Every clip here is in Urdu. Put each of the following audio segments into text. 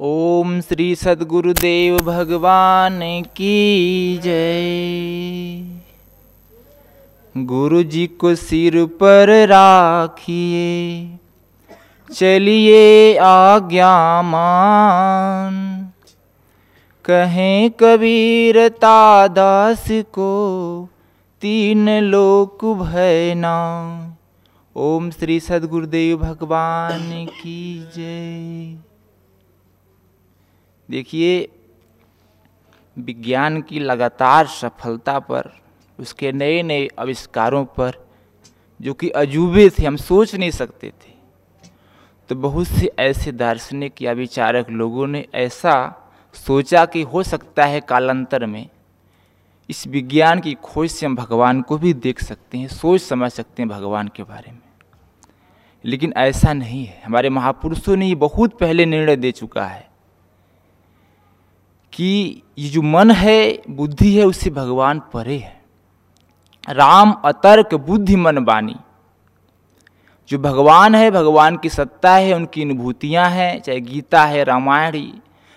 اوم سری سدگردیو بھگوان کی جے گرو جی کو سر پر راکھیے چلیے آگیا مان کہیں کبیر تاداس کو تین لوک بھینا اوم سری سدگردیو بھگوان کی جے دیکھیے، وگیان کی لگاتار سفلتا پر، اس کے نئے نئے آوشکاروں پر، جو کہ عجوبے تھے، ہم سوچ نہیں سکتے تھے۔ تو بہت سے ایسے دارشنک یا وچارک لوگوں نے ایسا سوچا کہ ہو سکتا ہے کالانتر میں اس وگیان کی کھوج سے ہم بھگوان کو بھی دیکھ سکتے ہیں، سوچ سمجھ سکتے ہیں بھگوان کے بارے میں۔ لیکن ایسا نہیں ہے۔ ہمارے مہاپرشوں نے یہ بہت پہلے نرڑے دے چکا ہے۔ کہ یہ جو من ہے، بدھی ہے اس سے بھگوان پرے ہے۔ رام اترک بدھی من بانی۔ جو بھگوان ہے، بھگوان کی ستا ہے، ان کی انبھوتیاں ہیں، چاہے گیتا ہے رامائن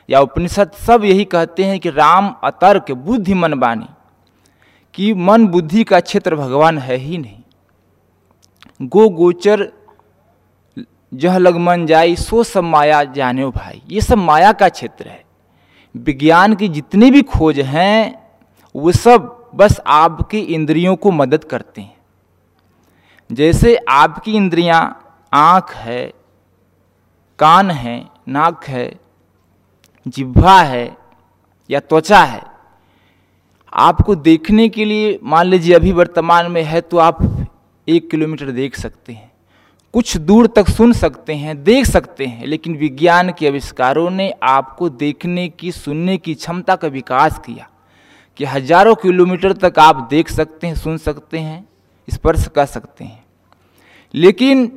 یا اپنشد سب یہی کہتے ہیں کہ رام اترک بدھی من بانی۔ کہ من بدھی کا چھیتر بھگوان ہے ہی نہیں۔ گو گوچر، جہ لگ من جائی، سو سب مایا جانو بھائی۔ یہ سب مایا کا چھیتر ہے۔ وگیان کی جتنی بھی کھوج ہیں، وہ سب بس آپ کی اندریوں کو مدد کرتے ہیں۔ جیسے آپ کی اندریاں آنکھ ہے، کان ہے، ناک ہے، جبھا ہے یا توچا ہے۔ آپ کو دیکھنے کے لیے، مان لیجیے ابھی ورتمان میں ہے تو آپ ایک کلو میٹر دیکھ سکتے ہیں۔ کچھ دور تک سن سکتے ہیں، دیکھ سکتے ہیں، لیکن وگیان کے آوشکاروں نے آپ کو دیکھنے کی، سننے کی چھمتا کا وکاس کیا کہ ہزاروں کلومیٹر تک آپ دیکھ سکتے ہیں، سن سکتے ہیں اسپرش کر سکتے ہیں۔ لیکن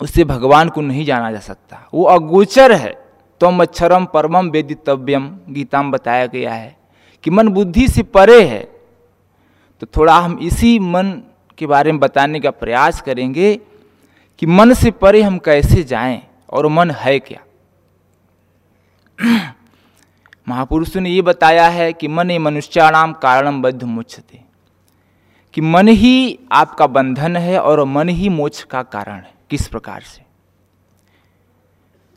اس سے بھگوان کو نہیں جانا جا سکتا۔ وہ اگوچر ہے۔ تم اچھرم پرمم ویدتویم گیتا میں بتایا گیا ہے کہ من بدھی سے پرے ہے۔ تو تھوڑا ہم اسی من کے بارے میں بتانے کا پریاس کریں گے۔ کہ من سے پرے ہم کیسے جائیں اور من ہے کیا؟ مہاپروشوں نے یہ بتایا ہے کہ من منشیانام کارنم بدھ موچھتے کہ من ہی آپ کا بندھن ہے اور من ہی موچھ کا کارن ہے، کس پرکار سے؟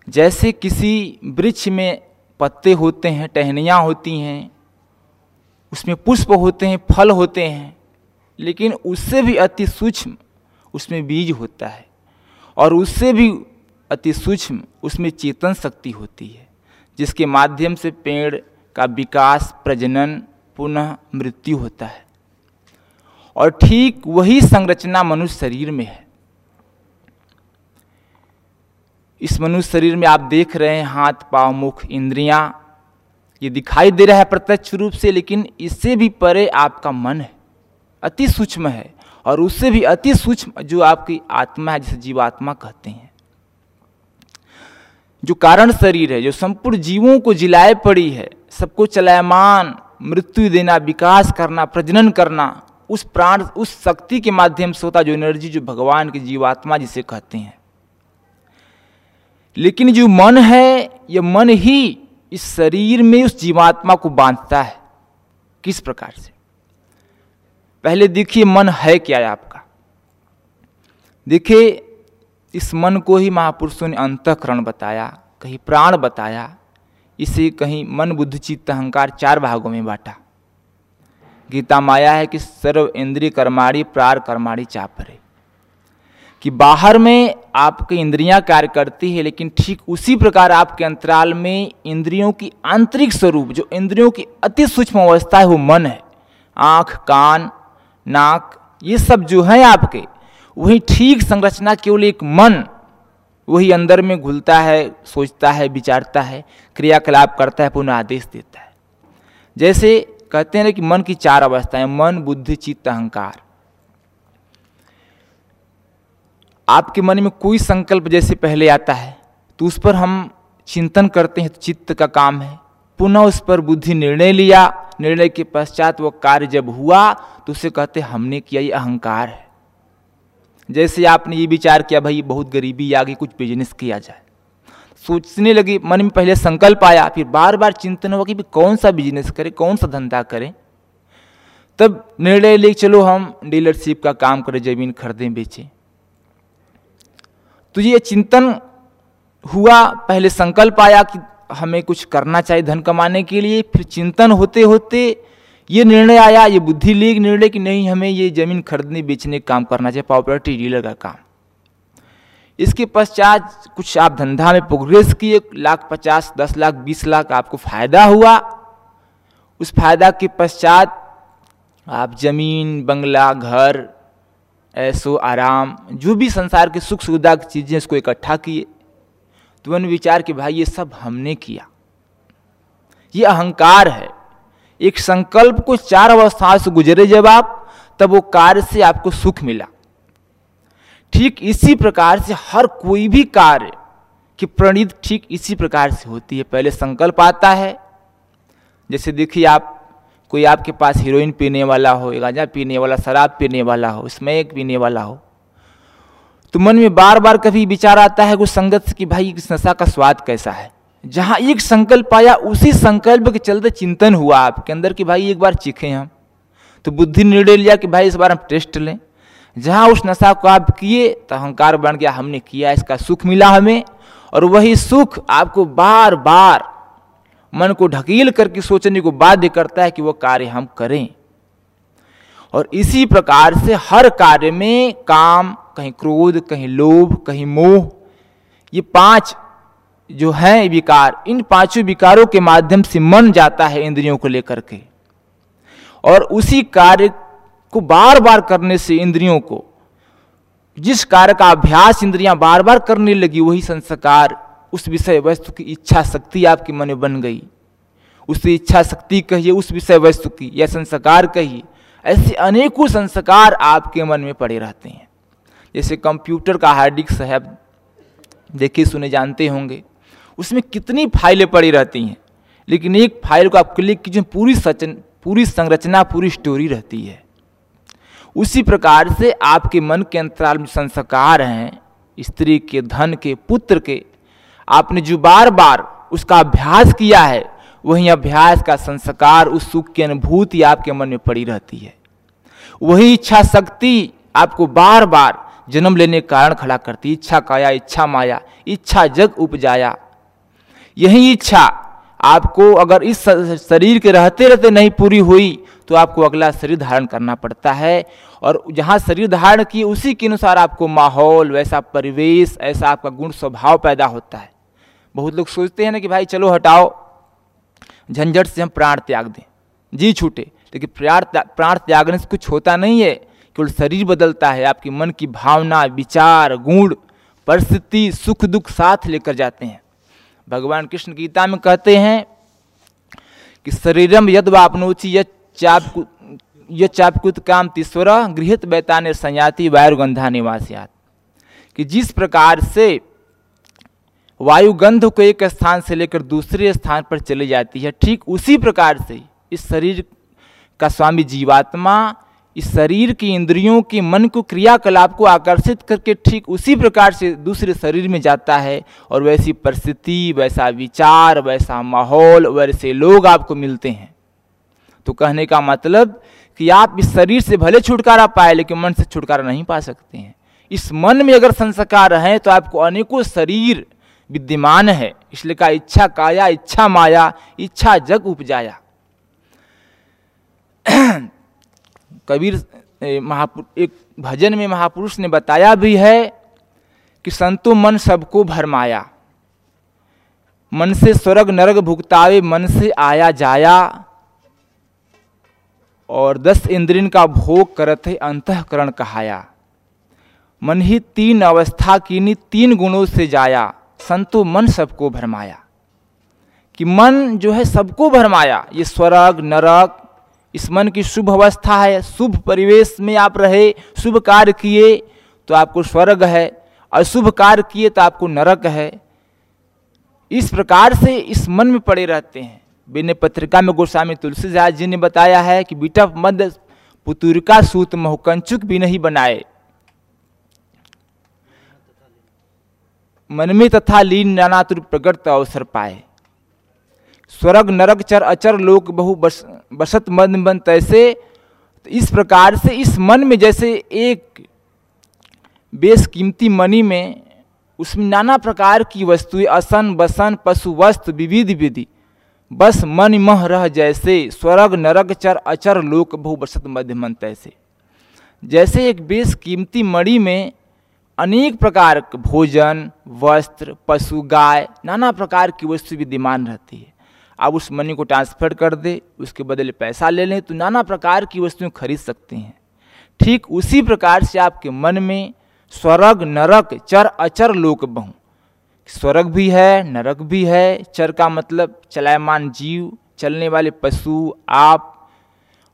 جیسے کسی برچ میں پتے ہوتے ہیں، ٹہنیاں ہوتی ہیں، اس میں پشپ ہوتے ہیں، پھل ہوتے ہیں، لیکن اس سے بھی اتی سوکھم اس میں بیج ہوتا ہے۔ اور اس سے بھی اتی سوکھم اس میں چیتن شکتی ہوتی ہے، جس کے مادھیم سے پیڑ کا وکاس، پرجنن پنہ مرتیو ہوتا ہے۔ اور ٹھیک وہی سنرچنا منش شریر میں ہے۔ اس منش شریر میں آپ دیکھ رہے ہیں، ہاتھ، پاؤں، مکھ، اندریاں، یہ دکھائی دے رہا ہے پرتچ روپ سے، لیکن اس سے بھی پرے آپ کا من ہے۔ اتی سوکھم ہے اور اس سے بھی اتی سوکھم جو آپ کی آتما ہے، جسے جیواتما کہتے ہیں۔ جو کارن شریر ہے، جو سمپور جیووں کو جلائے پڑی ہے، سب کو چلائمان مرتو دینا، وکاس کرنا، پرجنن کرنا، اس پران، اس شکتی کے مادھیم سے ہوتا جو انرجی، جو بھگوان کی جیواتما جسے کہتے ہیں۔ لیکن جو من ہے، یہ من ہی اس شریر میں، اس جیواتما کو باندھتا ہے۔ کس پرکار سے؟ پہلے دیکھیے من ہے کیا ہے آپ کا۔ دیکھیے، اس من کو ہی مہاپرشوں نے انتکرن بتایا، کہیں پران بتایا، اسے کہیں من بدھ چت اہنکار چار بھاگوں میں بانٹا۔ گیتا مایا ہے کہ سرو اندری کرماری، پرار کرماری چاپرے۔ کہ باہر میں آپ کے اندریاں کار کرتی ہے لیکن ٹھیک اسی پرکار آپ کے انترال میں اندریوں کی آنترک سوروپ جو اندریوں کی اتی سوکم اوستھا ہے وہ من ہے۔ آنکھ، کان ناک یہ سب جو ہیں آپ کے وہی ٹھیک سنرچنا کیول ایک من وہی اندر میں گھلتا ہے سوچتا ہے بچارتا ہے کریا کلاپ کرتا ہے پناہ آدیش دیتا ہے جیسے کہتے ہیں نا کہ من کی چار اوستھائیں من بدھ چت اہنکار آپ کے من میں کوئی سنکلپ جیسے پہلے آتا ہے تو اس پر ہم چنتن کرتے ہیں تو چت کا کام ہے پنہ اس پر بدھ نرنے لیا نرنے کے پشچات وہ کار جب ہوا تو اسے کہتے ہم نے کیا یہ اہنکار ہے۔ جیسے آپ نے یہ وچار کیا، بھائی بہت غریبی آ گئی کچھ بزنس کیا جائے۔ سوچنے لگی، من میں پہلے سنکلپ آیا، پھر بار بار چنتن ہوا کہ بھی کون سا بزنس کریں کون سا دھندا کریں تب نرنے لے چلو ہم ڈیلرشپ کا کام کریں زمین خریدیں، بیچیں۔ تو یہ چنتن ہوا، پہلے سنکلپ آیا کہ ہمیں کچھ کرنا چاہیے دھن کمانے کے لیے، پھر چنتن ہوتے ہوتے یہ نرنے آیا، یہ بدھی لیگ نرنے کہ نہیں، ہمیں یہ زمین خریدنے، بیچنے کا کام کرنا چاہیے پراپرٹی ڈیلر کا کام۔ اس کے پشچات کچھ آپ دھندا میں پروگریس کیے، لاکھ پچاس، دس لاکھ، بیس لاکھ آپ کو فائدہ ہوا۔ اس فائدہ کے پشچات آپ زمین، بنگلہ، گھر، ایسو، آرام، جو بھی سنسار کے سکھ سودھا کی چیزیں اس کو اکٹھا کیے۔ تو ان وچار کہ بھائی یہ سب ہم نے کیا یہ اہنکار ہے ایک سنکلپ کو چار اوستھا سے گزرے جب آپ تب وہ کار سے آپ کو سکھ ملا ٹھیک اسی پرکار سے ہر کوئی بھی کار کی پرنیت ٹھیک اسی پرکار سے ہوتی ہے پہلے سنکلپ آتا ہے جیسے دیکھیے آپ کوئی آپ کے پاس ہیروئن پینے والا ہو گانجا پینے والا شراب پینے والا ہو اسمیک پینے والا ہو تو من میں بار بار کبھی بچار آتا ہے کہ سنگت کی بھائی اس نسا کا سواد کیسا ہے؟ جہاں ایک سنکلپ آیا، اسی سنکلپ کے چلتے چنتن ہوا آپ کے اندر کہ بھائی ایک بار چکھیں ہم۔ تو بدھی نرڈے لیا کہ بھائی اس بار ہم ٹیسٹ لیں۔ جہاں اس نسا کو آپ کیے، تو اہنکار بن گیا، ہم نے کیا، اس کا سکھ ملا ہمیں۔ اور وہی سکھ آپ کو بار بار من کو ڈھکیل کر کے سوچنے کو بادھ کرتا ہے کہ وہ کاریہ ہم کریں۔ اور اسی پرکار سے ہر کاریہ میں کام کہیں کرود، کہیں لوب، کہیں موہ، یہ پانچ جو ہیں بیکار، ان پانچوں بیکاروں کے مادھیم سے من جاتا ہے اندریوں کو لے کر کے۔ اور اسی کاریہ کو بار بار کرنے سے اندریوں کو، جس کار کا ابھیاس اندریاں بار بار کرنے لگی، وہی سنسکار، اس وشے وستو کی اچھا شکتی آپ کے من میں بن گئی۔ اسے اچھا شکتی کہیے، اس وشے وستو کی، یا سنسکار کہیے، ایسے انیکوں سنسکار آپ کے من میں پڑے رہتے ہیں۔ جیسے کمپیوٹر کا ہارڈ ڈسک ہے دیکھیے سنے جانتے ہوں گے۔ اس میں کتنی فائلیں پڑی رہتی ہیں، لیکن ایک فائل کو آپ کلک کیجیے پوری سچن، پوری سنرچنا، پوری اسٹوری رہتی ہے۔ اسی پرکار سے آپ کے من کے انترال میں سنسکار ہیں، استری کے، دھن کے، پتر کے، آپ نے جو بار بار اس کا ابھیاس کیا ہے، وہی ابھیاس کا سنسکار، اس سکھ کی انبھوتی آپ کے من میں پڑی رہتی ہے۔ وہی اچھا شکتی آپ کو بار بار جنم لینے کارن کھڑا کرتی اچھا کایا اچھا مایا اچھا جگ اپجایا۔ یہی اچھا آپ کو اگر اس شریر کے رہتے رہتے نہیں پوری ہوئی تو آپ کو اگلا شریر دھارن کرنا پڑتا ہے۔ اور جہاں شریر دھارن کی اسی کے انوسار آپ کو ماحول، ویسا پریویش ایسا آپ کا گن سوبھاؤ پیدا ہوتا ہے۔ بہت لوگ سوچتے ہیں نا کہ بھائی چلو ہٹاؤ، جھنجھٹ سے ہم پران تیاگ دیں۔ جی چھوٹے، لیکن پران تیاگنے سے کچھ ہوتا نہیں ہے۔ کیول شریر بدلتا ہے، آپ کی من کی بھاونا، وچار گوڑ پرستتی سکھ دکھ ساتھ لے کر جاتے ہیں۔ بھگوان کرشن گیتا میں کہتے ہیں کہ شریرم ید واپنوچی یت چاپ یہ چاپکت کام تیسور گرہت بیتان سنیاتی وایو گندھا نواسیات۔ کہ جس پرکار سے وایو گندھ کو ایک استھان سے لے کر دوسرے استھان پر چلی جاتی ہے، ٹھیک اسی پرکار سے اس شریر کا سوامی جیواتما اس شریر کی اندریوں کے من کو کریا کلاپ کو آکرشت کر کے ٹھیک اسی پرکار سے دوسرے شریر میں جاتا ہے اور ویسی پرستتی ویسا وچار ویسا ماحول، ویسے لوگ آپ کو ملتے ہیں۔ تو کہنے کا مطلب کہ آپ اس شریر سے بھلے چھٹکارا پائے لیکن من سے چھٹکارا نہیں پا سکتے ہیں۔ اس من میں اگر سنسکار ہیں تو آپ کو انیکوں شریر ودیمان ہے۔ اس لیے کہا اچھا کایا اچھا مایا اچھا جگ اپجایا۔ کبیر ایک بھجن میں مہاپروش نے بتایا بھی ہے کہ سنتو من سب کو بھرمایا۔ من سے سورگ نرگ بھگتاوے، من سے آیا جایا۔ اور دس اندرین کا بھوگ کرت ہے کرن کہایا۔ من ہی تین اوستھا کینی تین گنوں سے جایا۔ سنتو من سب کو بھرمایا۔ کہ من جو ہے سب کو بھرمایا۔ یہ سورگ نرک اس من کی شبھ اوستھا ہے، شبھ پریویش میں آپ رہے، شبھ کار کیے تو آپ کو سورگ ہے اشبھ کار کیے تو آپ کو نرک ہے۔ اس پرکار سے اس من میں پڑے رہتے ہیں۔ بین پترکا میں گوسوامی تلسی داس جی نے بتایا ہے کہ بیٹا مد پتورکا سوت مہکنچک بھی نہیں بنائے۔ من میں تتھا لین نانا تر پرگٹ اوسر پائے۔ سورگ نرگ چر اچر لوک بہو بس بست من بن تیسے تو اس پرکار سے اس من میں جیسے ایک بیس قیمتی منی میں اس میں نانا پرکار کی وستویں اسن بسن پشو وست ووید ودھی بس من مہ رہ جیسے سورگ نرگ چر اچر لوک بہو بست مدھ من تیسے جیسے ایک بیس قیمتی مڑی میں انیک پرکار کے بھوجن وستر پشو گائے نانا پرکار کی وستو بھی دیمان رہتی ہے آپ اس منی کو ٹرانسفر کر دے، اس کے بدلے پیسہ لے لیں، تو نانا پرکار کی وستویں خرید سکتے ہیں۔ ٹھیک اسی پرکار سے آپ کے من میں سورگ نرک چر، اچر لوک بہوں۔ سورگ بھی ہے نرک بھی ہے۔ چر کا مطلب چلائمان جیو، چلنے والے پشو، آپ۔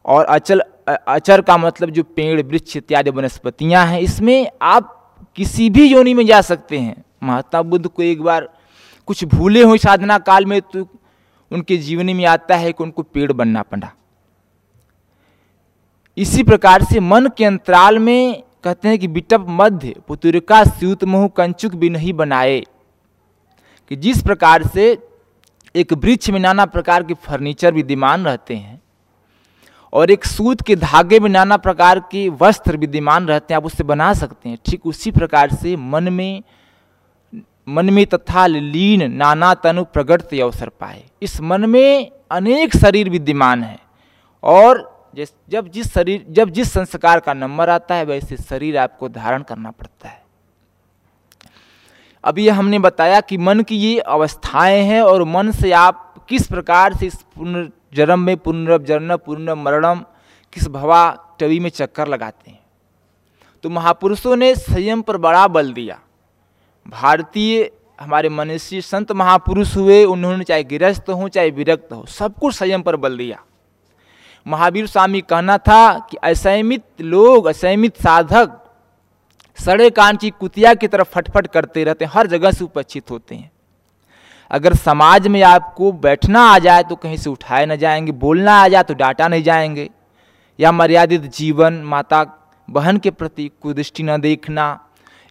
اور اچل، اچر کا مطلب جو پیڑ، برچ اتیادی ونسپتیاں ہیں۔ اس میں آپ کسی بھی یونی میں جا سکتے ہیں۔ مہاتما بدھ کو ایک بار کچھ بھولے ہوئے سادھنا کال میں تو میں آتا ہے کہ ان کو پیڑ بننا پڑا۔ اسی پر نہیں بنا جس پر ایک وکچھ میں نانا پرکار کے فرنیچر رہتے ہیں اور ایک سوت کے دھاگے میں نانا پرکار کے وسطران رہتے ہیں، آپ اسے بنا سکتے ہیں۔ ٹھیک اسی پرکار سے من میں من میں تتھا لین نانا تنو پرگتی اوسر پائے اس من میں انیک شریر ودیمان ہیں اور جیسے جب جس شریر جب جس سنسکار کا نمبر آتا ہے ویسے شریر آپ کو دھارن کرنا پڑتا ہے اب یہ ہم نے بتایا کہ من کی یہ اوستھائیں ہیں اور من سے آپ کس پرکار سے اس پنجرم میں پنرجن پنر مرنم کس بوا ٹوی میں چکر لگاتے ہیں تو مہاپروشوں نے سیم پر بڑا بل دیا بھارتی ہمارے منشی سنت مہا پروش ہوئے، انہوں نے چاہے گرست ہوں، چاہے ویرکت ہو سب کو سیم پر بل دیا۔ مہاویر سوامی کہنا تھا کہ اسیمت لوگ، اسیمت سادھک سڑے کان کی کتیا کی طرف پھٹ پھٹ کرتے رہتے ہیں، ہر جگہ سے اپچت ہوتے ہیں۔ اگر سماج میں آپ کو بیٹھنا آ جائے تو کہیں سے اٹھائے نہ جائیں گے، بولنا آ جائے تو ڈانٹا نہیں جائیں گے۔ یا مریادت جیون، ماتا بہن کے پرتی کدشٹی نہ دیکھنا۔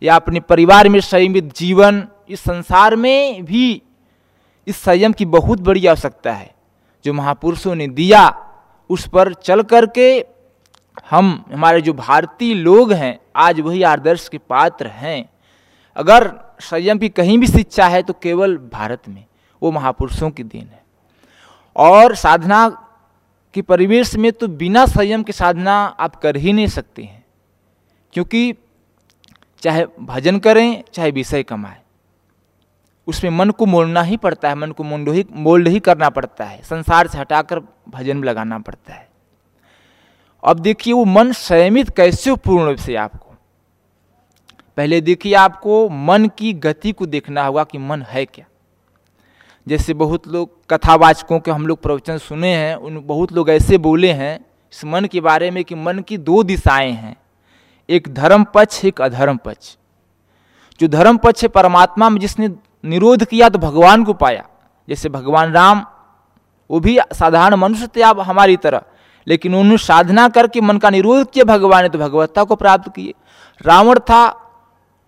یا اپنے پریوار میں سیمت جیون، اس سنسار میں بھی اس سیم کی بہت بڑی آوشکتا ہے۔ جو مہاپرشوں نے دیا، اس پر چل کر کے ہم، ہمارے جو بھارتی لوگ ہیں، آج وہی آدرش کے پاتر ہیں۔ اگر سیم کی کہیں بھی شکچھا ہے، تو کیول بھارت میں وہ مہاپرشوں کی دین ہے اور سادھنا کے پریویش میں تو بنا سیم کے سادھنا آپ کر ہی نہیں سکتے ہیں۔ کیونکہ چاہے بھجن کریں، چاہے وشے کمائیں۔ اس میں من کو مولنا ہی پڑتا ہے، من کو مونڈ ہی مولڈ ہی کرنا پڑتا ہے۔ سنسار سے ہٹا کر بھجن میں لگانا پڑتا ہے۔ اب دیکھیے وہ من سیمت کیسے پورن روپ سے آپ کو۔ پہلے دیکھیے آپ کو من کی گتی کو دیکھنا ہوگا کہ من ہے کیا۔ جیسے بہت لوگ کتھا واچکوں کے ہم لوگ پروچن سنے ہیں، ان بہت لوگ ایسے بولے ہیں اس من کے بارے میں کہ من کی دو دشائیں ہیں۔ ایک دھرم پچھ، ایک ادھرم پچھ۔ جو دھرم پچھ ہے، پرماتما میں جس نے نرودھ کیا تو بھگوان کو پایا۔ جیسے بھگوان رام، وہ بھی سادھارن منشیہ تھے آپ ہماری طرح۔ لیکن انہوں نے سادھنا کر کے من کا نرودھ کیا، بھگوان نے تو بھگوتا کو پراپت کیے۔ راوڑ تھا،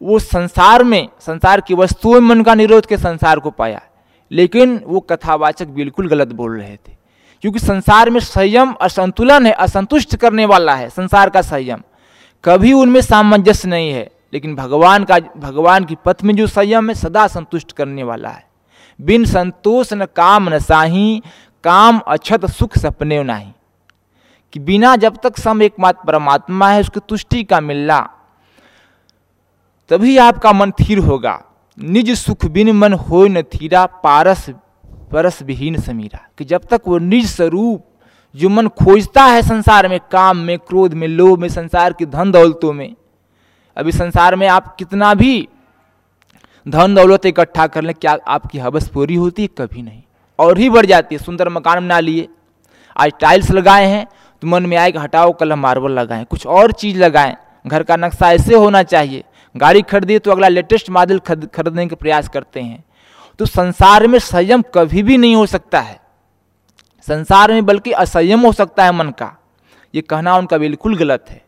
وہ سنسار میں، سنسار کی وستوؤں میں من کا نرودھ کے سنسار کو پایا۔ لیکن وہ کتھا واچک بالکل غلط بول رہے تھے۔ کیونکہ سنسار میں سیم اسنتلن ہے، اسنتشٹ کرنے والا ہے، سنسار کا سیم۔ کبھی ان میں سامنجس نہیں ہے، لیکن بھگوان کا بھگوان کی پتھ میں جو سیم ہے سدا سنتشٹ کرنے والا ہے۔ بن سنتوش نہ کام نہ ساہی، کام اچھت سکھ سپنے نہیں کہ بنا جب تک سم ایک مات پرماتما ہے، اس کی تشٹی کا ملنا تبھی آپ کا من تھیر ہوگا۔ نج سکھ بن من ہوئے نہ تھیرا، پارس پرس بہین سمیرا۔ کہ جب تک وہ نج سروپ جو من کھوجتا ہے سنسار میں، کام میں کرودھ میں، لوہ میں، سنسار کی دھن دولتوں میں۔ ابھی سنسار میں آپ کتنا بھی دھن دولت اکٹھا کر لیں، کیا آپ کی حبس پوری ہوتی؟ ہے کبھی نہیں۔ اور ہی بڑھ جاتی ہے، سندر مکان بنا لیے۔ آج ٹائلس لگائے ہیں، تو من میں آئے کہ ہٹاؤ کل ہم ماربل لگائیں۔ کچھ اور چیز لگائیں۔ گھر کا نقشہ ایسے ہونا چاہیے۔ گاڑی خریدی تو اگلا لیٹسٹ ماڈل خریدنے کے پریاس کرتے ہیں۔ تو سنسار میں سیم کبھی بھی نہیں ہو سکتا ہے۔ سنسار میں بلکہ اسیم ہو سکتا ہے من کا۔ یہ کہنا ان کا بالکل غلط ہے۔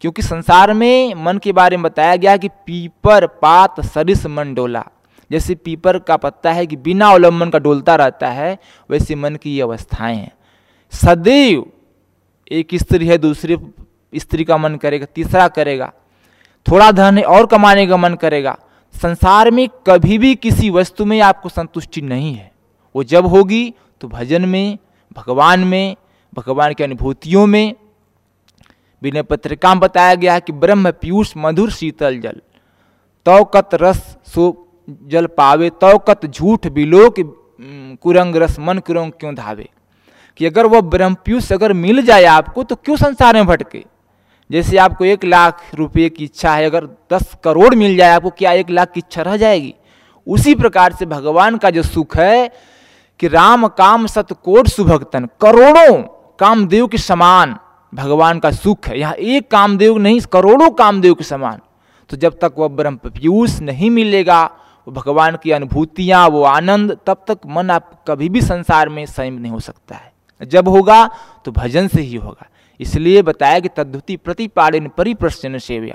کیونکہ سنسار میں من کے بارے میں بتایا گیا کہ پیپر پات سرس من ڈولا۔ جیسے پیپر کا پتا ہے کہ بنا اولمبن کا ڈولتا رہتا ہے، ویسے من کی یہ اوستھائیں ہیں۔ سدیو ایک استری ہے، دوسری استری کا من کرے گا، تیسرا کرے گا۔ تھوڑا دھن اور کمانے کا من کرے گا۔ سنسار میں کبھی بھی کسی وستو میں آپ کو سنتوشٹی نہیں ہے۔ وہ جب ہوگی تو بھجن میں، بھگوان میں، بھگوان کی انوتوں میں بنا پترکا میں بتایا گیا کہ برہم پیوش مدھر شیتل جل۔ توکت رس سو جل پاوے، توکت جھوٹ بلو کہ کرنگ رس من کرنگ کیوں دھاوے۔ کہ اگر وہ برہم پیوش اگر مل جائے آپ کو تو کیوں سنسار میں بھٹکے؟ جیسے آپ کو ایک لاکھ روپے کی اچھا ہے، اگر دس کروڑ مل جائے آپ کو، کیا ایک لاکھ کی اچھا رہ جائے گی؟ اسی پرکار سے بھگوان کا جو سکھ ہے کہ رام کام ست کوٹ سبھگتن، کروڑوں کام دیو کے سمان۔ بھگوان کا سکھ ہے، یہاں ایک کام دیو نہیں، کروڑوں کام دیو کے سمان۔ تو جب تک وہ برہم پیوس نہیں ملے گا، وہ بھگوان کی انوتیاں وہ آنند، تب تک من آپ کبھی بھی سنسار میں سیم نہیں ہو سکتا ہے۔ جب ہوگا تو بھجن سے ہی ہوگا۔ اس لیے بتایا کہ تدھتی پرتی پارن پری پرشن سیویا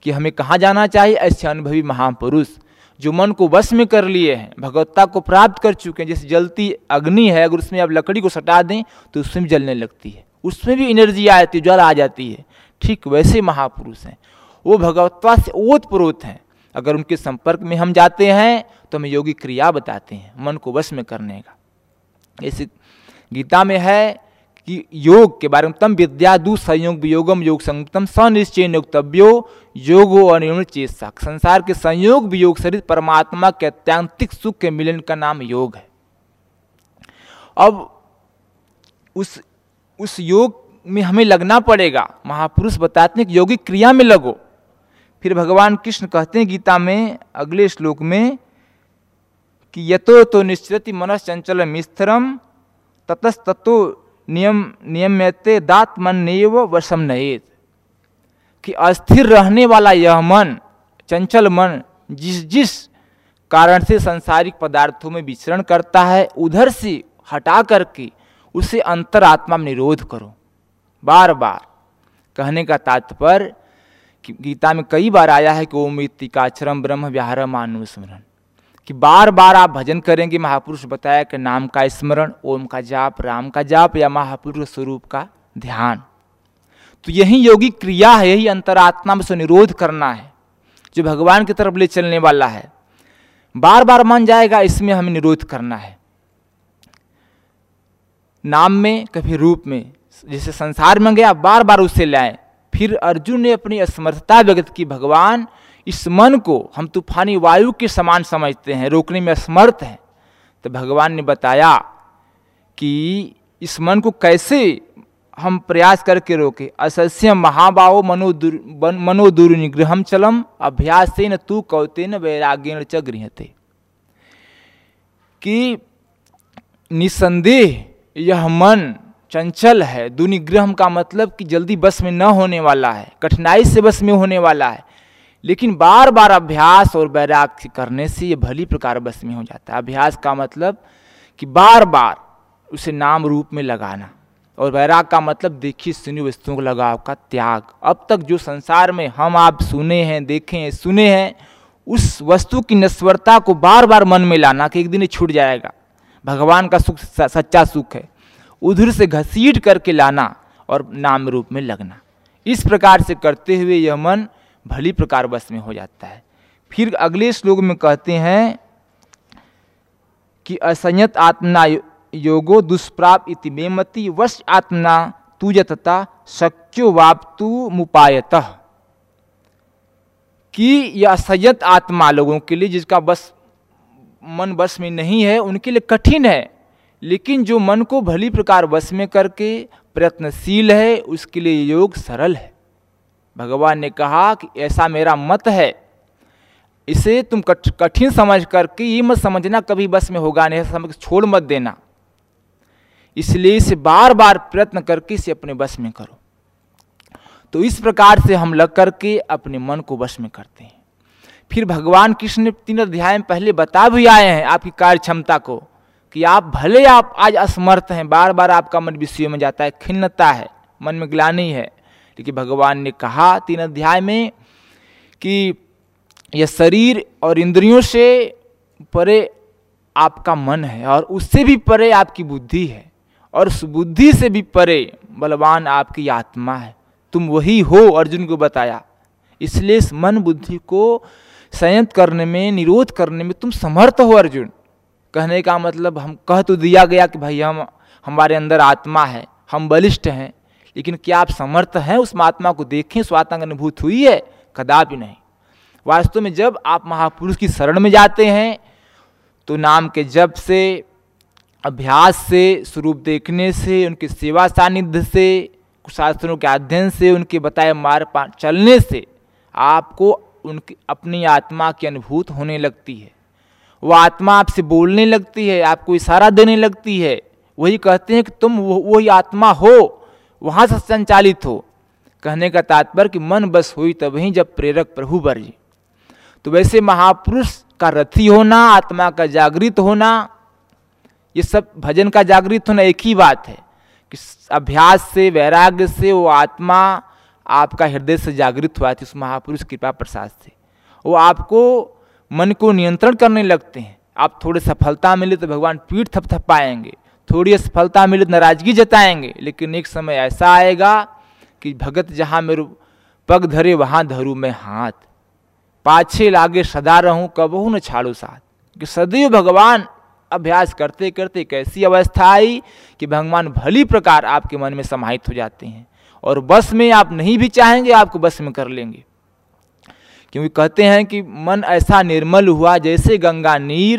کہ ہمیں کہاں جانا چاہیے؟ ایسے انبھوی مہا پروش جو من کو وش میں کر لیے ہیں بھگوتا کو پراپت کر چکے ہیں جیسے جلتی اگنی ہے، اگر اس میں آپ لکڑی کو سٹا دیں تو اس میں بھی جلنے لگتی ہے۔ اس میں بھی انرجی آ جاتی ہے، جل آ جاتی ہے۔ ٹھیک ویسے مہا پروش ہیں۔ وہ بھگوتا سے اوت پروت ہیں۔ اگر ان کے سمپرک میں ہم جاتے ہیں تو ہمیں یوگی کریا بتاتے ہیں، من کو وش میں کرنے کا۔ ایسے گیتا میں ہے کہ یوگ کے بارے میں تم ودیا دو سنیوگ ویوگم یوگ سنگتم سنشچے نوکتبیو یوگو انیون چیتسک سنسار کے سنیوگ ویوگ سرت پرماتما کے اتیانتک سکھ کے ملن کا نام یوگ ہے۔ اب اس اس یوگ میں ہمیں لگنا پڑے گا۔ مہاپروش بتاتے ہیں کہ یوگی کریا میں لگو۔ پھر بھگوان کرشن کہتے ہیں گیتا میں اگلے شلوک میں کہ یتو تو نشچرتی منس چنچل مسترم تتس تتو نیم نیمتے دات من نیو وشم نیت کہ استھر رہنے والا یہ من، چنچل من جس جس کارن سے سنسارک پدارتھوں میں وچرن کرتا ہے، ادھر سے ہٹا کر کے اسے انتر آتما میں نرودھ کرو۔ بار بار۔ کہنے کا تاتپر کہ گیتا میں کئی بار آیا ہے کہ اوم کہ بار بار آپ بھجن کریں گے مہا مہاپروش بتایا کہ نام کا اسمرن، اوم کا جاپ، رام کا جاپ یا مہاپروش سوروپ کا دھیان۔ تو یہی یوگی کریا ہے، یہی انترآتما میں سے کرنا ہے، جو بھگوان کی طرف لے چلنے والا ہے۔ بار بار مان جائے گا، اس میں ہمیں نرودھ کرنا ہے۔ نام میں، کبھی روپ میں، جیسے سنسار میں گیا بار بار اسے لائیں۔ پھر ارجن نے اپنی اسمرتھتا ویکت کی، بھگوان اس من کو ہم طوفانی وایو کے سمان سمجھتے ہیں، روکنے میں اسمرتھ ہیں۔ تو بھگوان نے بتایا کہ اس من کو کیسے ہم پریاس کر کے روکے۔ اسسیہ مہاباؤ منو در منو دور نگرہم چلم ابھیاس سے نہ تو کوتے نہ ویراگین چ گرہتے کہ نسندیہ یہ من چنچل ہے دونگرہم کا مطلب کہ جلدی بس میں نہ ہونے والا ہے، کٹھنائی سے بس میں ہونے والا ہے۔ لیکن بار بار ابھیاس اور بیراگ کرنے سے یہ بھلی پرکار بس میں ہو جاتا ہے۔ ابھیاس کا مطلب کہ بار بار اسے نام روپ میں لگانا اور بیراگ کا مطلب دیکھی سنی وستوؤں کو لگاؤ کا تیاگ۔ اب تک جو سنسار میں ہم آپ سنے ہیں دیکھیں ہیں، سنے ہیں، اس وستو کی نسورتا کو بار بار من میں لانا کہ ایک دن یہ چھوٹ جائے گا۔ بھگوان کا سکھ، سچا سکھ ہے۔ ادھر سے گھسیٹ کر کے لانا اور نام روپ میں لگنا۔ اس پرکار سے کرتے ہوئے یہ من بھلی پرکار بس میں ہو جاتا ہے۔ پھر اگلے شلوک میں کہتے ہیں کہ اسنت آتمنا یوگو دشپراپ اتی وش آتمنا توجتتا شکیو واپتو مپایت کہ یہ اسیت آتما لوگوں کے لیے جس کا بس من بس میں نہیں ہے، ان کے لیے کٹھن ہے۔ لیکن جو من کو بھلی پرکار بس میں کر کے پرتنشیل ہے، اس کے لیے یوگ سرل ہے۔ بھگوان نے کہا کہ ایسا میرا مت ہے۔ اسے تم کٹھن سمجھ کر کے یہ مت سمجھنا کبھی بس میں ہوگا نہیں سمجھ چھوڑ مت دینا۔ اس لیے اسے بار بار پرتن کر کے اسے اپنے بس میں کرو۔ تو اس پرکار سے ہم لگ کر کے اپنے من کو بس میں کرتے ہیں۔ پھر بھگوان کرشن نے تین ادھیائے میں پہلے بتا بھی آئے ہیں آپ کی کاریہ چھمتا کو کہ آپ بھلے آپ آج اسمرتھ ہیں بار بار آپ کا من وشیوں میں جاتا ہے، کھنتا ہے، من میں گلانی ہے۔ کیونکہ بھگوان نے کہا تین ادھیائے میں کہ یہ شریر اور اندریوں سے پرے آپ کا من ہے اور اس سے بھی پرے آپ کی بدھی ہے اور اس بدھی سے بھی پرے بلوان آپ کی آتما ہے۔ تم وہی ہو ارجن کو بتایا۔ اس لیے اس من بدھی کو سینت کرنے میں نرودھ کرنے میں تم سمرتھ ہو ارجن۔ کہنے کا مطلب ہم کہہ تو دیا گیا کہ بھائی ہم ہمارے اندر آتما ہے، ہم بلشٹ ہیں۔ لیکن کیا آپ سمرتھ ہیں؟ اس مہاتما کو دیکھیں سواتما کا انبھوت ہوئی ہے کداپی نہیں۔ واستو میں جب آپ مہا پروش کی شرن میں جاتے ہیں، تو نام کے جب سے، ابھیاس سے، سروپ دیکھنے سے، ان کی سیوا ساندھ سے شاستروں کے ادھین سے، ان کے بتائے مار پا چلنے سے، آپ کو ان کی، اپنی آتما کی انبھوت ہونے لگتی ہے۔ وہ آتما آپ سے بولنے لگتی ہے، آپ کو اشارہ دینے لگتی ہے۔ وہی کہتے ہیں کہ تم وہی آتما ہو۔ وہاں سے سنچالت ہو کہنے کا تاتپر کہ من بس ہوئی تبھی جب پریرک پربھو برجی۔ تو ویسے مہاپرش کا رتھی ہونا، آتما کا جاگرت ہونا، یہ سب بھجن کا جاگرت ہونا ایک ہی بات ہے کہ ابھیاس سے، ویراگ سے وہ آتما آپ کا ہردے سے جاگرت ہوا تھی، اس مہاپرش کرپا پرساد سے وہ آپ کو من کو نینترن کرنے لگتے ہیں۔ آپ تھوڑے سفلتا ملے تو بھگوان پیٹ تھپ تھپائیں گے۔ تھوڑی اسفلتا ملی ناراضگی جتائیں گے، لیکن ایک سمے ایسا آئے گا کہ بھگت جہاں میرے پگ دھرے، وہاں دھروں میں ہاتھ۔ پاچھے لاگے سدا رہوں کبہوں نہ چھاڑو ساتھ۔ کہ سدیو بھگوان ابھیاس کرتے کرتے ایک ایسی اوستھا آئی کہ بھگوان بھلی پرکار آپ کے من میں سماہت ہو جاتے ہیں۔ اور بس میں آپ نہیں بھی چاہیں گے، آپ کو بس میں کر لیں گے۔ کیونکہ کہتے ہیں کہ من ایسا نرمل ہوا جیسے گنگا نیر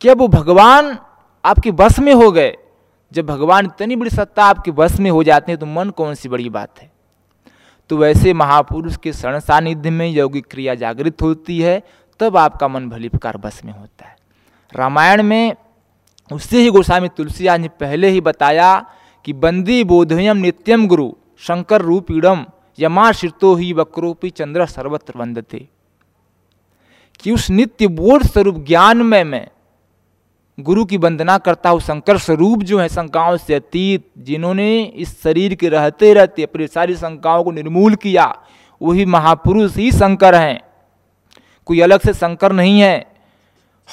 کیا وہ بھگوان آپ کے بس میں ہو گئے جب بھگوان اتنی بڑی ستا آپ کے بس میں ہو جاتے ہیں تو من کون سی بڑی بات ہے تو ویسے مہاپروش کے سرن ساندھ میں یوگی کریا جاگرت ہوتی ہے تب آپ کا من بھلی پکار بس میں ہوتا ہے رامائن میں اس سے ہی گوسوامی تلسی آج نے پہلے ہی بتایا کہ بندی بودھیم نتیم گرو شنکر روپیڑم یما شرتو ہی بکروپی چندر سروتر وندتے کہ اس نتیہ بودھ سوروپ گیان میں میں گرو کی وندنا کرتا ہوں شنکر سوروپ جو ہے شنکاؤں سے اتیت، جنہوں نے اس شریر کے رہتے رہتے اپنی ساری شنکاؤں کو نرمول کیا، وہی مہا پروش ہی شنکر ہیں۔ کوئی الگ سے شنکر نہیں ہے۔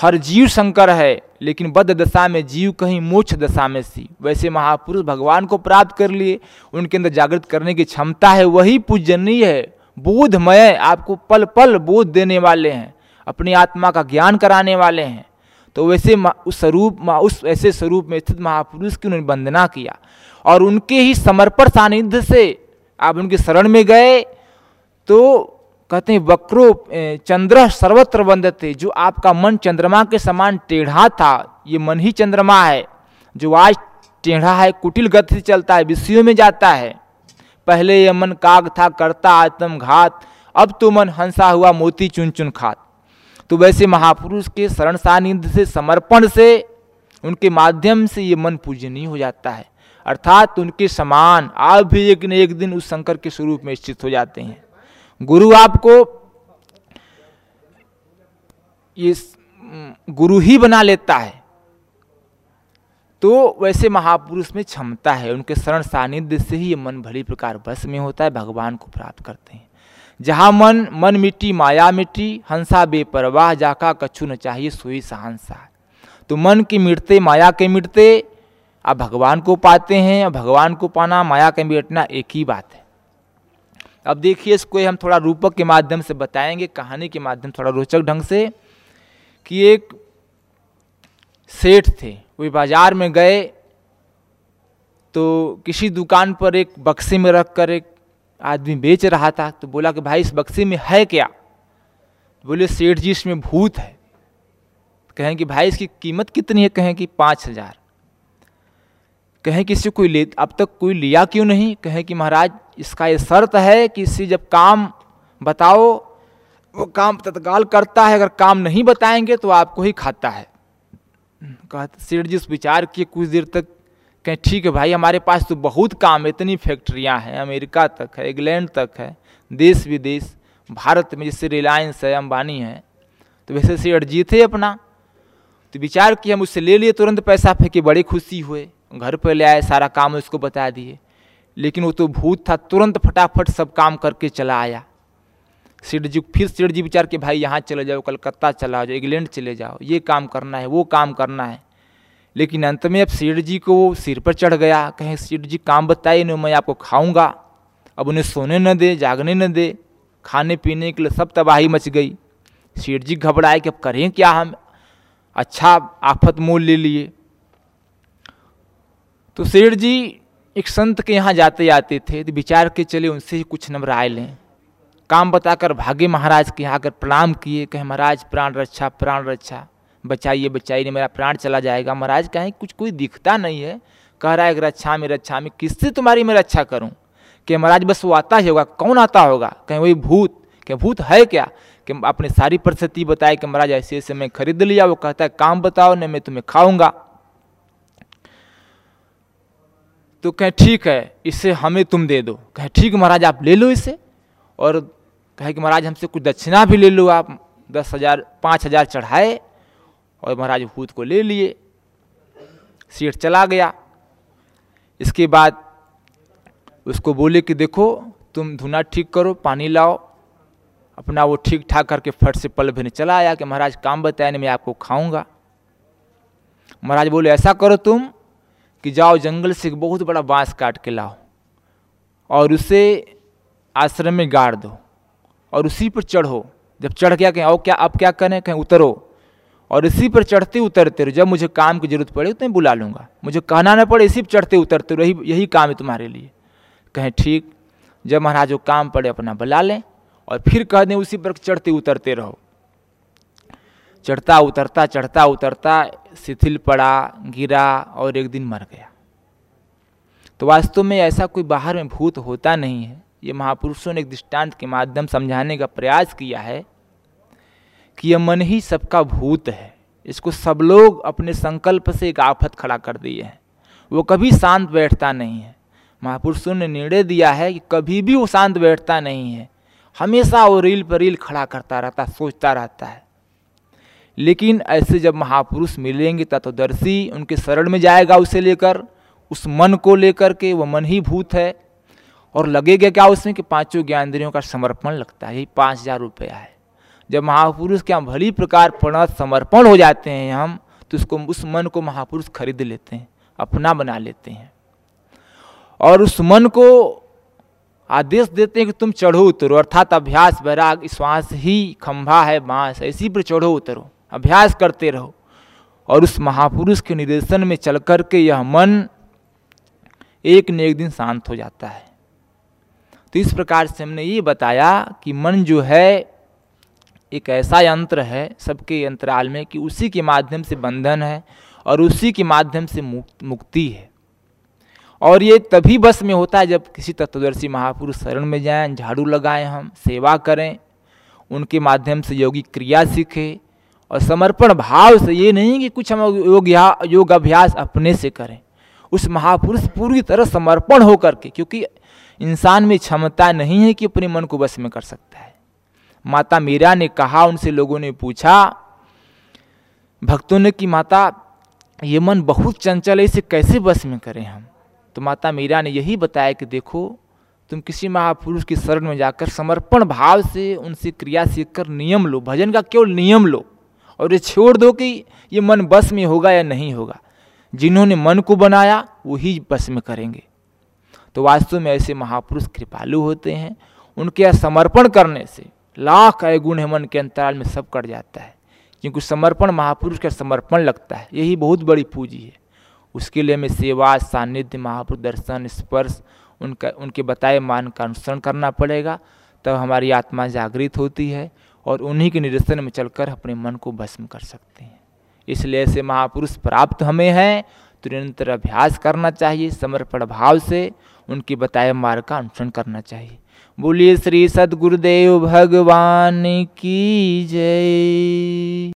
ہر جیو شنکر ہے، لیکن بد دشا میں جیو کہیں موچھ دشا میں سی۔ ویسے مہا پروش بھگوان کو پراپت کر لیے، ان کے اندر جاگرت کرنے کی چھمتا ہے، وہی پوجنی ہے۔ بودھ مے آپ کو پل پل بودھ دینے والے ہیں۔ اپنی آتما کا گیان کرانے والے ہیں۔ تو ویسے اس روپ اس ایسے سروپ میں استھت مہاپروش کی انہوں نے وندنا کیا۔ اور ان کے ہی سمرپر ساندھ سے آپ ان کے شرণ میں گئے۔ تو کہتے ہیں وکرو چندر سروتر وندتے جو آپ کا من چندرما کے سمان ٹیڑھا تھا۔ یہ من ہی چندرما ہے، جو آج ٹیڑھا ہے، کٹل گت سے چلتا ہے وشیوں میں جاتا ہے۔ پہلے یہ من کاگ تھا، کرتا آتم گھات، اب تو من ہنسا ہوا، موتی چن چن کھات۔ تو ویسے مہاپروش کے سرن سانند سے سمرپن سے ان کے مادھیم سے یہ من پوجنی ہو جاتا ہے۔ ارتھات ان کے سمان، آپ بھی ایک نہ ایک دن اس شنکر کے سوروپ میں استھت ہو جاتے ہیں۔ گرو آپ کو یہ گرو ہی بنا لیتا ہے۔ تو ویسے مہاپروش میں چھمتا ہے۔ ان کے سرن ساندھ سے ہی یہ من بھلی پرکار بس میں ہوتا ہے، بھگوان کو پراپت کرتے ہیں۔ جہاں من من مٹی، مایا مٹی، ہنسا بے پرواہ جا کا کچھ نہ چاہیے سوئی سہنسا تو من کے مٹتے، مایا کے مٹتے آپ بھگوان کو پاتے ہیں اور بھگوان کو پانا، مایا کے مٹنا ایک ہی بات ہے۔ اب دیکھیے اس کو ہم تھوڑا روپک کے مادھیم سے بتائیں گے، کہانی کے مادھیم تھوڑا روچک ڈھنگ سے، کہ ایک سیٹھ تھے، وہ بازار میں گئے، تو کسی دکان پر ایک بکسے میں رکھ کر ایک آدمی بیچ رہا تھا تو بولا کہ بھائی اس بکسے میں ہے کیا؟ بولے سیٹھ جی اس میں بھوت ہے۔ کہیں کہ بھائی اس کی قیمت کتنی ہے؟ کہیں کہ پانچ ہزار۔ کہیں کہ اسے کوئی لے، اب تک کوئی لیا کیوں نہیں؟ کہیں کہ مہاراج اس کا یہ شرط ہے کہ اس سے جب کام بتاؤ، وہ کام تتکال کرتا ہے۔ اگر کام نہیں بتائیں گے تو آپ کو ہی کھاتا ہے۔ کہ جی اس وچار کیے کچھ دیر تک کہیں ٹھیک ہے بھائی، ہمارے پاس تو بہت کام ہے، اتنی فیکٹریاں ہیں، امریکہ تک ہے، انگلینڈ تک ہے، دیس ودیش بھارت میں جیسے ریلائنس ہے، امبانی ہے۔ تو ویسے شیئر جیتے اپنا۔ تو بچار کیے ہم اس سے لے لیے، ترنت پیسہ پھینکے، بڑے خوشی ہوئے، گھر پہ لے آئے، سارا کام اس کو بتا دیے۔ لیکن وہ تو بھوت تھا، ترنت پھٹافٹ سب کام کر کے چلا آیا۔ سیٹ جی پھر سیٹ جی بچار کے بھائی، یہاں چلے جاؤ، کلکتہ چلا جاؤ، انگلینڈ چلے جاؤ، یہ کام کرنا ہے، وہ کام کرنا ہے۔ لیکن انت میں اب سیٹ جی کو سر پر چڑھ گیا، کہیں سیٹ جی کام بتائیے نہیں، میں آپ کو کھاؤں گا۔ اب انہیں سونے نہ دے، جاگنے نہ دے، کھانے پینے کے لیے سب تباہی مچ گئی۔ سیٹ جی گھبرائے کہ اب کریں کیا ہم؟ اچھا آفت مول لے لیے۔ تو سیٹ جی ایک سنت کے یہاں جاتے آتے تھے، تو بچار کے چلے ان سے ہی کچھ نمبر آئے لیں۔ کام بتا کر بھاگے مہاراج کے یہاں آ کر پرنام کیے کہ مہاراج پران رچھا پران رچھا۔ بچائیے بچائیے میرا پران چلا جائے گا۔ مہاراج کہیں، کچھ کوئی دکھتا نہیں ہے۔ کہہ رہا ہے کہ رچھا میں رچھا میں کس سے تمہاری میں رچھا کروں؟ کہ مہاراج بس وہ آتا ہی ہوگا، کون آتا ہوگا؟ کہیں وہی بھوت کہ بھوت ہے کیا؟ کہ اپنی ساری پرستتی بتائے کہ مہاراج ایسے ایسے میں خرید لیا، وہ کہتا ہے، کام بتاؤ، نہیں میں تمہیں کھاؤں گا۔ تو کہیں ٹھیک ہے، اسے ہمیں تم دے دو۔ کہیں ٹھیک، مہاراج، آپ لے لو اسے۔ اور کہے کہ مہاراج، ہم سے کچھ دکشنا بھی لے لو، آپ دس ہزار، پانچ ہزار چڑھائے۔ اور مہاراج خود کو لے لیے۔ سیٹ چلا گیا۔ اس کے بعد اس کو بولے کہ دیکھو، تم دھنا ٹھیک کرو، پانی لاؤ۔ اپنا وہ ٹھیک ٹھاک کر کے پھٹ سے پل بھی چلا آیا کہ مہاراج کام بتایا نہیں میں آپ کو کھاؤں گا۔ مہاراج بولے، ایسا کرو تم کہ جاؤ جنگل سے بہت بڑا بانس کاٹ کے لاؤ اور اسے آشرم میں گاڑ دو اور اسی پر چڑھو۔ جب چڑھ گیا، کہیں او کیا، اب کیا کریں؟ کہیں، اترو۔ اور اسی پر چڑھتے اترتے رہو۔ جب مجھے کام کی ضرورت پڑے تو میں بلا لوں گا۔ مجھے کہنا نہ پڑے، اسی پر چڑھتے اترتے رہو۔ یہی کام ہے تمہارے لیے۔ کہیں ٹھیک۔ جب مہاراج جو کام پڑے، اپنا بلا لیں اور پھر کہہ دیں اسی پر چڑھتے اترتے رہو۔ چڑھتا اترتا چڑھتا اترتا، شتھل پڑا، گرا اور ایک دن مر گیا۔ تو واستو میں ایسا کوئی باہر میں بھوت ہوتا نہیں ہے۔ یہ مہاپروشوں نے ایک دشٹانت کے مادھیم سمجھانے کا پریاس کیا ہے۔ کہ یہ من ہی سب کا بھوت ہے۔ اس کو سب لوگ اپنے سنکلپ سے ایک آفت کھڑا کر دیے ہیں۔ وہ کبھی شانت بیٹھتا نہیں ہے۔ مہاپرشوں نے نڑے دیا ہے کہ کبھی بھی وہ شانت بیٹھتا نہیں ہے۔ ہمیشہ وہ ریل پر ریل کھڑا کرتا رہتا، سوچتا رہتا ہے۔ لیکن ایسے جب مہاپروش ملیں گے تتودرشی ان کے شرڑ میں جائے گا اسے لے کر، اس من کو لے کر کے وہ من ہی بھوت ہے۔ اور لگے گا کیا اس میں کہ پانچوں گیاندریوں کا سمرپن لگتا ہے، یہی پانچ ہزار روپیہ ہے۔ جب مہاپروش کے ہم بھلی پرکار پرణ سمرپن ہو جاتے ہیں ہم، تو اس کو اس من کو مہاپروش خرید لیتے ہیں، اپنا بنا لیتے ہیں۔ اور اس من کو آدیش دیتے ہیں کہ تم چڑھو اترو، ارتھات ابھیاس بیراگ سانس ہی کھمبا ہے بانس اسی پر چڑھو اترو، ابھیاس کرتے رہو۔ اور اس مہاپروش کے نردیشن میں چل کر کے یہ من ایک نہ ایک دن شانت ہو جاتا ہے۔ تو اس پرکار سے ہم نے یہ بتایا کہ من جو ہے ایک ایسا یتر ہے سب کے ینترال میں کہ اسی کے مادھیم سے بندھن ہے اور اسی کے مادھیم سے مکتی ہے۔ اور یہ تبھی بس میں ہوتا ہے جب کسی تتودرشی مہاپروش شرن میں جائیں، جھاڑو لگائیں ہم، سیوا کریں، ان کے مادھیم سے یوگی کریا سیکھیں اور سمرپن بھاؤ سے یہ نہیں کہ کچھ ہم یوگ ابھیاس اپنے سے کریں۔ اس مہاپروش پوری طرح سمرپن ہو کر کے، کیونکہ انسان میں چھمتا نہیں ہے کہ اپنے من کو بس میں کر سکتا ہے۔ ماتا میرا نے کہا ان سے لوگوں نے پوچھا بھکتوں نے کہ ماتا یہ من بہت چنچل ہے اسے کیسے بس میں کریں ہم تو ماتا میرا نے یہی بتایا کہ دیکھو تم کسی مہا پروش کی شرن میں جا کر سمرپن بھاؤ سے ان سے کریا سیکھ کر نیم لو بھجن کا کیول نیم لو اور یہ چھوڑ دو کہ یہ من بس میں ہوگا یا نہیں ہوگا جنہوں نے من کو بنایا وہی بس میں کریں گے تو واستو میں ایسے مہا پروش کرپالو ہوتے ہیں ان کے سمرپن کرنے سے لاکھ اے گن ہمن کے انترال میں سب کٹ جاتا ہے۔ کیونکہ سمرپن مہاپرش کا سمرپن لگتا ہے۔ یہی بہت بڑی پونجی ہے۔ اس کے لیے ہمیں سیوا ساندھ مہاپر درشن اسپرش ان کا، ان کے بتائے مان کا انوسرن کرنا پڑے گا۔ تب ہماری آتما جاگرت ہوتی ہے اور انہی کے نرسن میں چل کر اپنے من کو بھسم کر سکتے ہیں۔ اس لیے ایسے مہاپروش پراپت ہمیں ہیں۔ تو نرنتر ابھیاس کرنا چاہیے، سمرپن بھاؤ سے ان کے بتائے مار کا انوسرن کرنا چاہیے۔ بولیے شری ست گردیو بھگوان کی جے